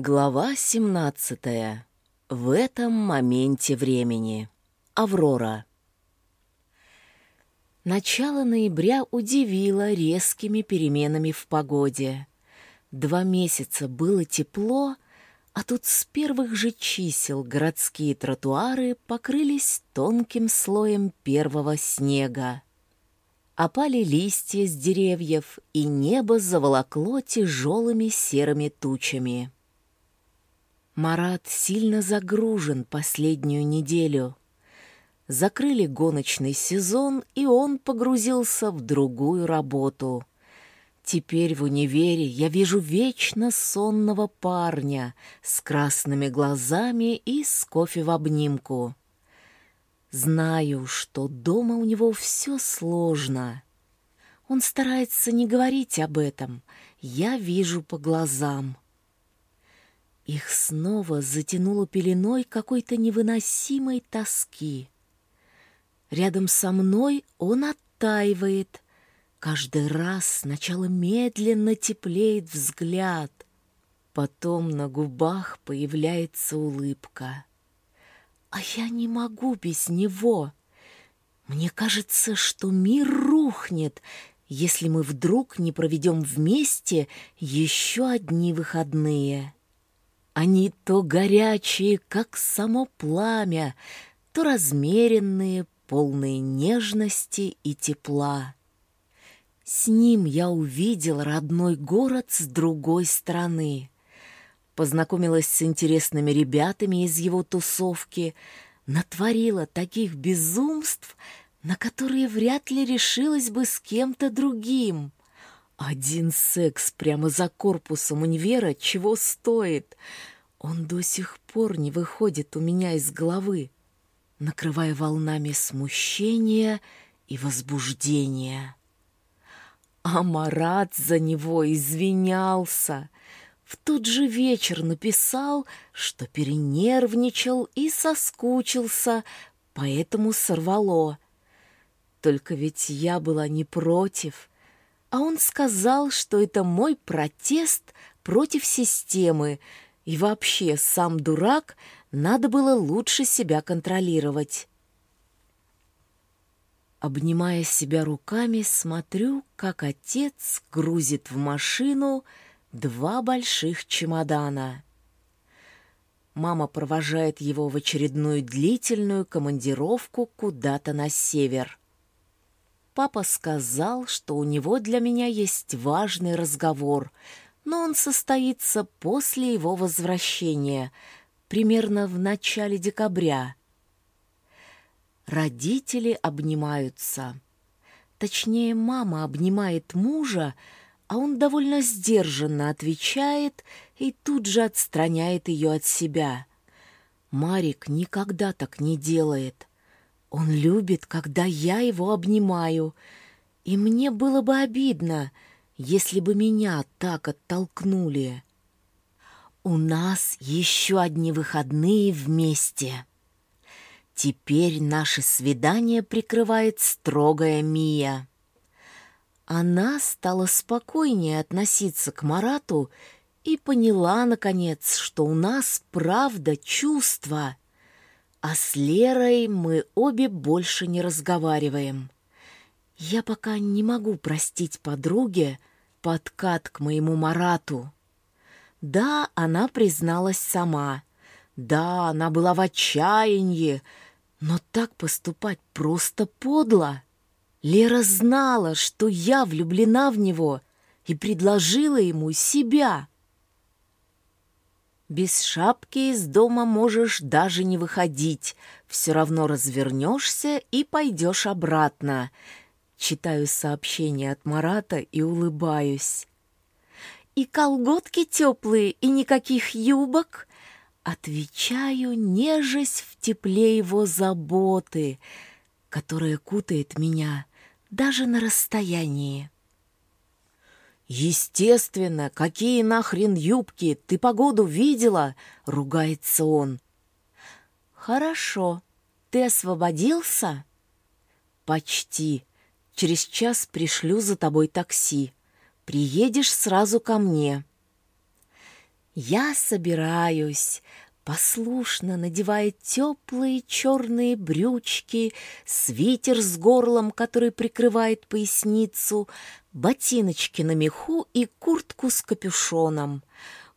Глава 17. В этом моменте времени. Аврора. Начало ноября удивило резкими переменами в погоде. Два месяца было тепло, а тут с первых же чисел городские тротуары покрылись тонким слоем первого снега. Опали листья с деревьев, и небо заволокло тяжелыми серыми тучами. Марат сильно загружен последнюю неделю. Закрыли гоночный сезон, и он погрузился в другую работу. Теперь в универе я вижу вечно сонного парня с красными глазами и с кофе в обнимку. Знаю, что дома у него все сложно. Он старается не говорить об этом. Я вижу по глазам. Их снова затянуло пеленой какой-то невыносимой тоски. Рядом со мной он оттаивает. Каждый раз сначала медленно теплеет взгляд, потом на губах появляется улыбка. А я не могу без него. Мне кажется, что мир рухнет, если мы вдруг не проведем вместе еще одни выходные. Они то горячие, как само пламя, то размеренные, полные нежности и тепла. С ним я увидел родной город с другой стороны. Познакомилась с интересными ребятами из его тусовки, натворила таких безумств, на которые вряд ли решилась бы с кем-то другим. Один секс прямо за корпусом универа чего стоит? Он до сих пор не выходит у меня из головы, накрывая волнами смущения и возбуждения. А Марат за него извинялся. В тот же вечер написал, что перенервничал и соскучился, поэтому сорвало. Только ведь я была не против — а он сказал, что это мой протест против системы, и вообще сам дурак, надо было лучше себя контролировать. Обнимая себя руками, смотрю, как отец грузит в машину два больших чемодана. Мама провожает его в очередную длительную командировку куда-то на север. Папа сказал, что у него для меня есть важный разговор, но он состоится после его возвращения, примерно в начале декабря. Родители обнимаются. Точнее, мама обнимает мужа, а он довольно сдержанно отвечает и тут же отстраняет ее от себя. Марик никогда так не делает. Он любит, когда я его обнимаю, и мне было бы обидно, если бы меня так оттолкнули. У нас еще одни выходные вместе. Теперь наше свидание прикрывает строгая Мия. Она стала спокойнее относиться к Марату и поняла, наконец, что у нас правда чувства — а с Лерой мы обе больше не разговариваем. Я пока не могу простить подруге подкат к моему Марату. Да, она призналась сама. Да, она была в отчаянии, но так поступать просто подло. Лера знала, что я влюблена в него и предложила ему себя. Без шапки из дома можешь даже не выходить. Все равно развернешься и пойдешь обратно. Читаю сообщение от Марата и улыбаюсь. «И колготки теплые, и никаких юбок?» Отвечаю, нежесть в тепле его заботы, которая кутает меня даже на расстоянии. «Естественно, какие нахрен юбки? Ты погоду видела?» — ругается он. «Хорошо. Ты освободился?» «Почти. Через час пришлю за тобой такси. Приедешь сразу ко мне». Я собираюсь, послушно надевая теплые черные брючки, свитер с горлом, который прикрывает поясницу, ботиночки на меху и куртку с капюшоном.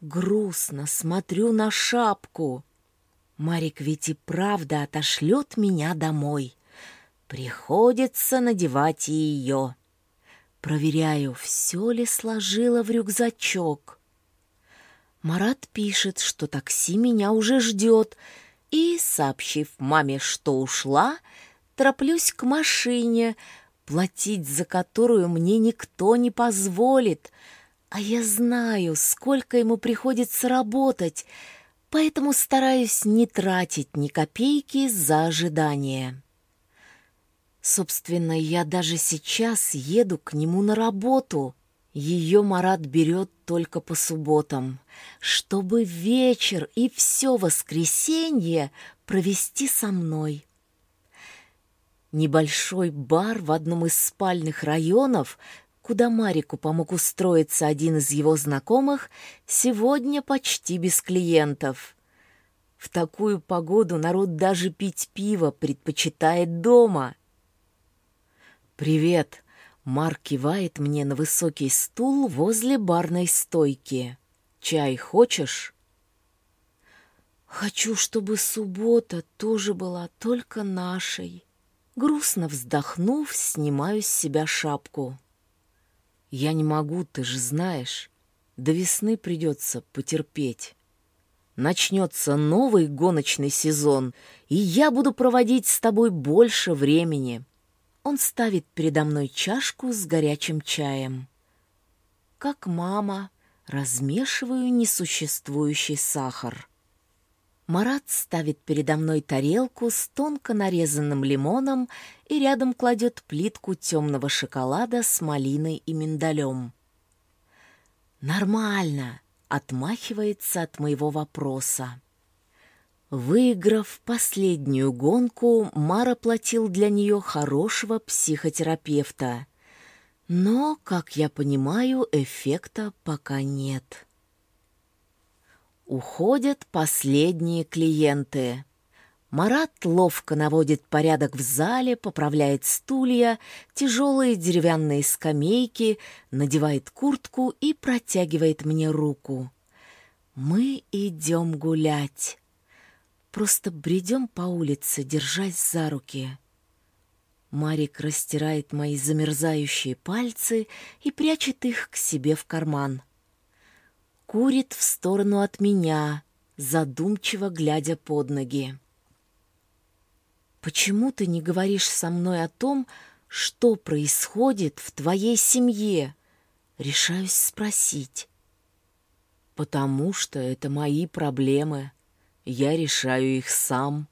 Грустно смотрю на шапку. Марик ведь и правда отошлет меня домой. Приходится надевать и ее. Проверяю, все ли сложила в рюкзачок. Марат пишет, что такси меня уже ждет, и, сообщив маме, что ушла, тороплюсь к машине, платить за которую мне никто не позволит. А я знаю, сколько ему приходится работать, поэтому стараюсь не тратить ни копейки за ожидание. Собственно, я даже сейчас еду к нему на работу. Ее Марат берет только по субботам, чтобы вечер и все воскресенье провести со мной. Небольшой бар в одном из спальных районов, куда Марику помог устроиться один из его знакомых, сегодня почти без клиентов. В такую погоду народ даже пить пиво предпочитает дома. «Привет!» Марк кивает мне на высокий стул возле барной стойки. «Чай хочешь?» «Хочу, чтобы суббота тоже была только нашей». Грустно вздохнув, снимаю с себя шапку. «Я не могу, ты же знаешь. До весны придется потерпеть. Начнется новый гоночный сезон, и я буду проводить с тобой больше времени». Он ставит передо мной чашку с горячим чаем. Как мама, размешиваю несуществующий сахар. Марат ставит передо мной тарелку с тонко нарезанным лимоном и рядом кладет плитку темного шоколада с малиной и миндалем. «Нормально», — отмахивается от моего вопроса. Выиграв последнюю гонку, Мара платил для нее хорошего психотерапевта. Но, как я понимаю, эффекта пока нет. Уходят последние клиенты. Марат ловко наводит порядок в зале, поправляет стулья, тяжелые деревянные скамейки, надевает куртку и протягивает мне руку. Мы идем гулять. Просто бредем по улице, держась за руки. Марик растирает мои замерзающие пальцы и прячет их к себе в карман. Курит в сторону от меня, задумчиво глядя под ноги. «Почему ты не говоришь со мной о том, что происходит в твоей семье?» Решаюсь спросить. «Потому что это мои проблемы», я решаю их сам.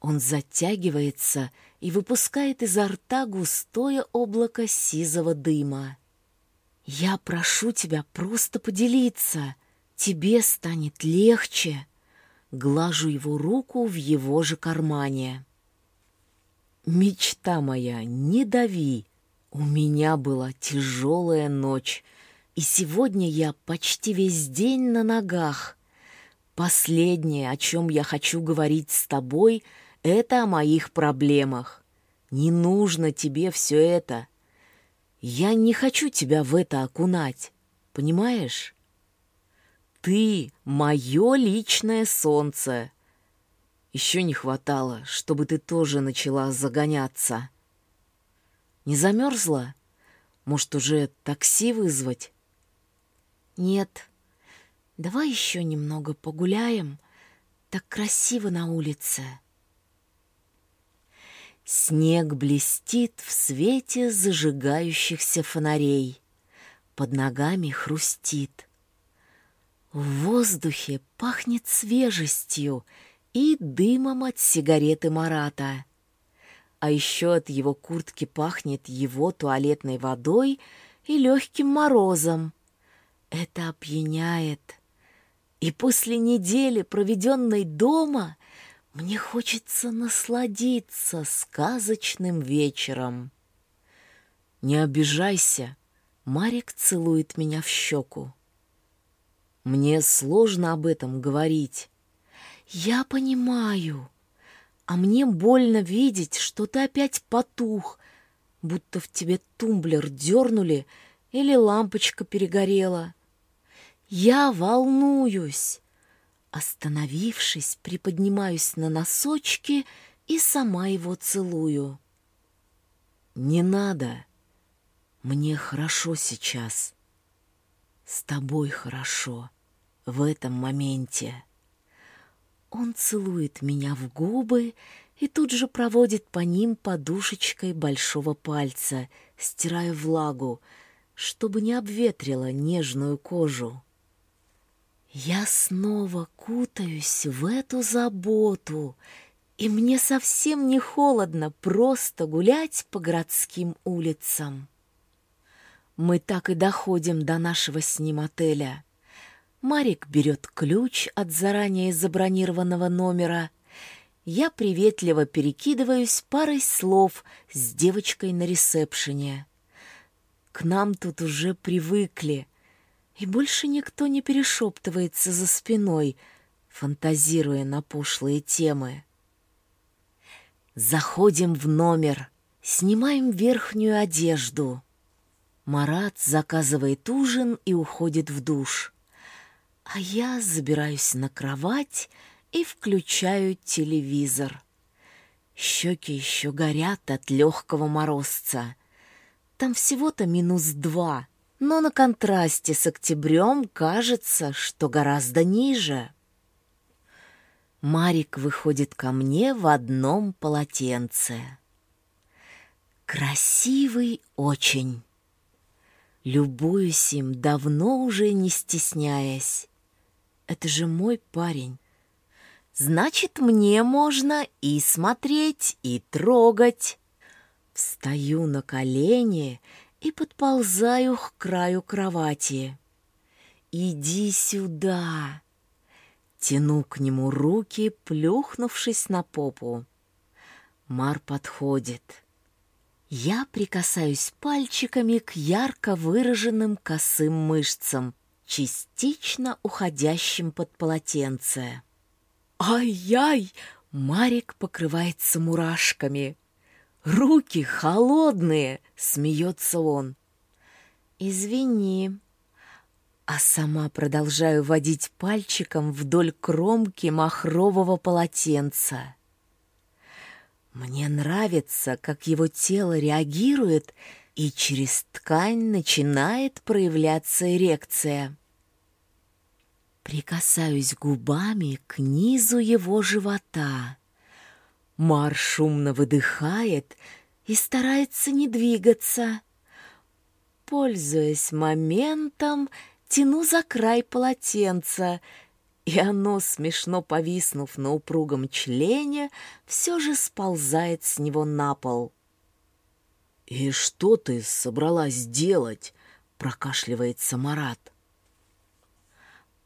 Он затягивается и выпускает изо рта густое облако сизого дыма. Я прошу тебя просто поделиться. Тебе станет легче. Глажу его руку в его же кармане. Мечта моя, не дави. У меня была тяжелая ночь, и сегодня я почти весь день на ногах. Последнее, о чем я хочу говорить с тобой, это о моих проблемах. Не нужно тебе все это. Я не хочу тебя в это окунать, понимаешь? Ты — мое личное солнце. Еще не хватало, чтобы ты тоже начала загоняться. Не замерзла? Может, уже такси вызвать? Нет, Давай еще немного погуляем. Так красиво на улице. Снег блестит в свете зажигающихся фонарей. Под ногами хрустит. В воздухе пахнет свежестью и дымом от сигареты Марата. А еще от его куртки пахнет его туалетной водой и легким морозом. Это опьяняет. И после недели, проведенной дома, мне хочется насладиться сказочным вечером. Не обижайся, Марик целует меня в щеку. Мне сложно об этом говорить. Я понимаю. А мне больно видеть, что ты опять потух, будто в тебе тумблер дернули или лампочка перегорела. Я волнуюсь. Остановившись, приподнимаюсь на носочки и сама его целую. Не надо. Мне хорошо сейчас. С тобой хорошо в этом моменте. Он целует меня в губы и тут же проводит по ним подушечкой большого пальца, стирая влагу, чтобы не обветрила нежную кожу. Я снова кутаюсь в эту заботу, и мне совсем не холодно просто гулять по городским улицам. Мы так и доходим до нашего с ним отеля. Марик берет ключ от заранее забронированного номера. Я приветливо перекидываюсь парой слов с девочкой на ресепшене. К нам тут уже привыкли, и больше никто не перешептывается за спиной, фантазируя на пошлые темы. Заходим в номер, снимаем верхнюю одежду. Марат заказывает ужин и уходит в душ. А я забираюсь на кровать и включаю телевизор. Щеки еще горят от легкого морозца. Там всего-то минус два, но на контрасте с октябрем кажется, что гораздо ниже. Марик выходит ко мне в одном полотенце. Красивый очень. Любуюсь им, давно уже не стесняясь. Это же мой парень. Значит, мне можно и смотреть, и трогать. Встаю на колени и подползаю к краю кровати. «Иди сюда!» Тяну к нему руки, плюхнувшись на попу. Мар подходит. Я прикасаюсь пальчиками к ярко выраженным косым мышцам, частично уходящим под полотенце. «Ай-яй!» — Марик покрывается мурашками. «Руки холодные!» — смеется он. «Извини», а сама продолжаю водить пальчиком вдоль кромки махрового полотенца. Мне нравится, как его тело реагирует, и через ткань начинает проявляться эрекция. Прикасаюсь губами к низу его живота. Мар шумно выдыхает и старается не двигаться. Пользуясь моментом, тяну за край полотенца, и оно, смешно повиснув на упругом члене, все же сползает с него на пол. «И что ты собралась делать?» — прокашливается Марат.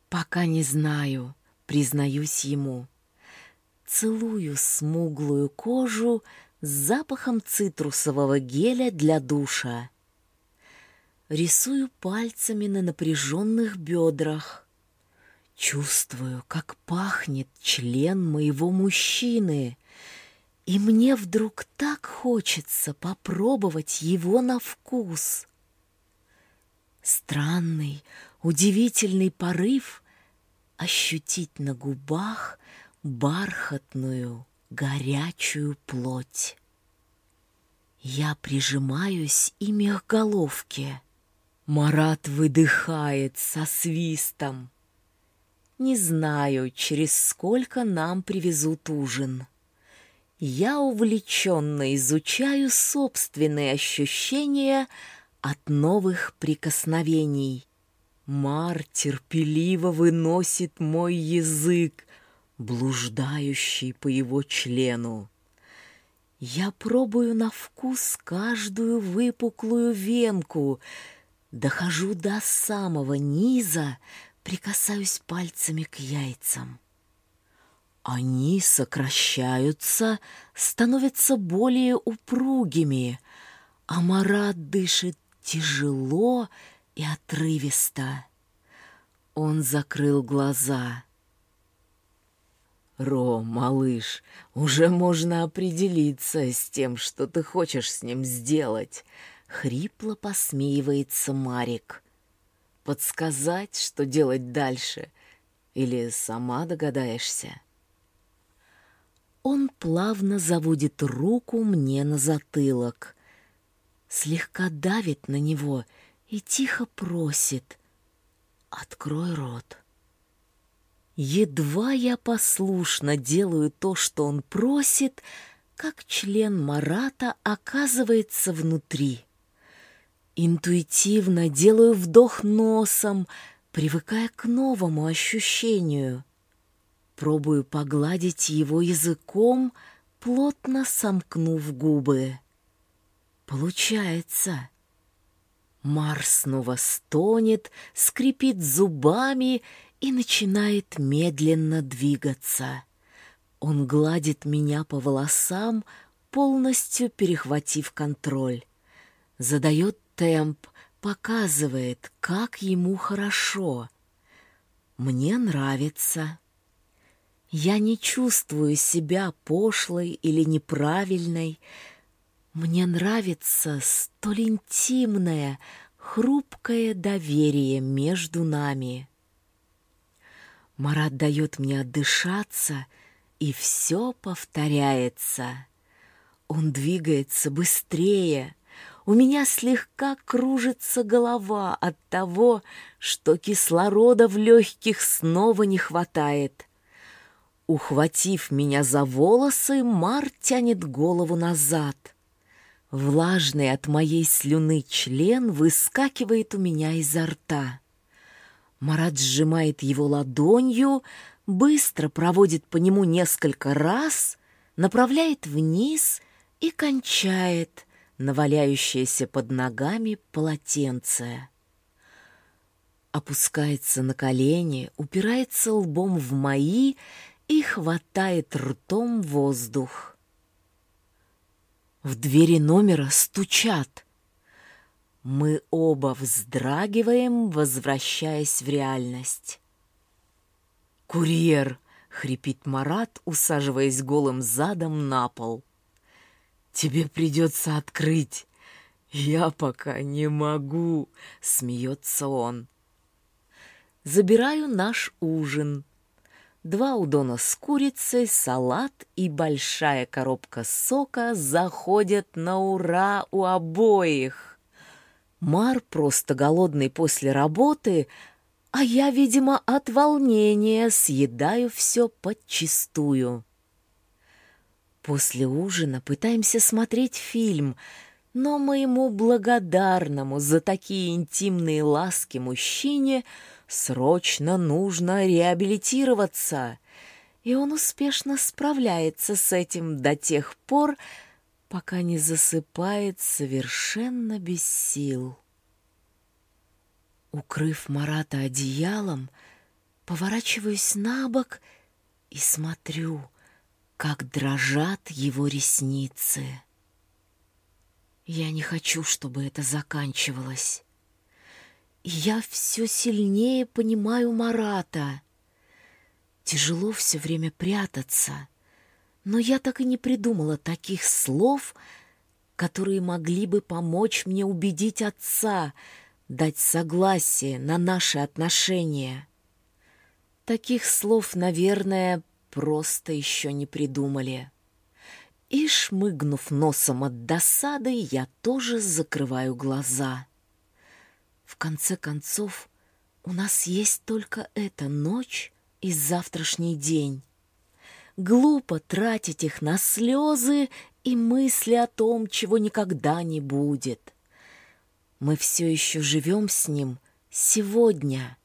«Пока не знаю», — признаюсь ему. Целую смуглую кожу с запахом цитрусового геля для душа. Рисую пальцами на напряженных бедрах. Чувствую, как пахнет член моего мужчины, и мне вдруг так хочется попробовать его на вкус. Странный, удивительный порыв ощутить на губах бархатную, горячую плоть. Я прижимаюсь ими к головке. Марат выдыхает со свистом. Не знаю, через сколько нам привезут ужин. Я увлеченно изучаю собственные ощущения от новых прикосновений. Мар терпеливо выносит мой язык, блуждающий по его члену. Я пробую на вкус каждую выпуклую венку — Дохожу до самого низа, прикасаюсь пальцами к яйцам. Они сокращаются, становятся более упругими, а Марат дышит тяжело и отрывисто. Он закрыл глаза. «Ро, малыш, уже можно определиться с тем, что ты хочешь с ним сделать», — хрипло посмеивается Марик. «Подсказать, что делать дальше, или сама догадаешься?» Он плавно заводит руку мне на затылок, слегка давит на него и тихо просит «Открой рот». Едва я послушно делаю то, что он просит, как член Марата оказывается внутри. Интуитивно делаю вдох носом, привыкая к новому ощущению. Пробую погладить его языком, плотно сомкнув губы. Получается. Марс снова стонет, скрипит зубами и начинает медленно двигаться. Он гладит меня по волосам, полностью перехватив контроль. Задает темп, показывает, как ему хорошо. Мне нравится. Я не чувствую себя пошлой или неправильной. Мне нравится столь интимное, хрупкое доверие между нами. Марат дает мне отдышаться, и все повторяется. Он двигается быстрее. У меня слегка кружится голова от того, что кислорода в легких снова не хватает. Ухватив меня за волосы, Мар тянет голову назад. Влажный от моей слюны член выскакивает у меня изо рта. Марат сжимает его ладонью, быстро проводит по нему несколько раз, направляет вниз и кончает на валяющееся под ногами полотенце. Опускается на колени, упирается лбом в мои и хватает ртом воздух. В двери номера стучат. Мы оба вздрагиваем, возвращаясь в реальность. «Курьер!» — хрипит Марат, усаживаясь голым задом на пол. «Тебе придется открыть!» «Я пока не могу!» — смеется он. Забираю наш ужин. Два удона с курицей, салат и большая коробка сока заходят на ура у обоих. Мар просто голодный после работы, а я, видимо, от волнения съедаю все подчистую. После ужина пытаемся смотреть фильм, но моему благодарному за такие интимные ласки мужчине срочно нужно реабилитироваться, и он успешно справляется с этим до тех пор, пока не засыпает совершенно без сил. Укрыв Марата одеялом, поворачиваюсь на бок и смотрю, как дрожат его ресницы. Я не хочу, чтобы это заканчивалось. Я все сильнее понимаю Марата. Тяжело все время прятаться — но я так и не придумала таких слов, которые могли бы помочь мне убедить отца, дать согласие на наши отношения. Таких слов, наверное, просто еще не придумали. И, шмыгнув носом от досады, я тоже закрываю глаза. В конце концов, у нас есть только эта ночь и завтрашний день. Глупо тратить их на слезы и мысли о том, чего никогда не будет. Мы все еще живем с ним сегодня.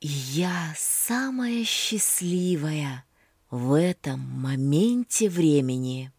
И я самая счастливая в этом моменте времени.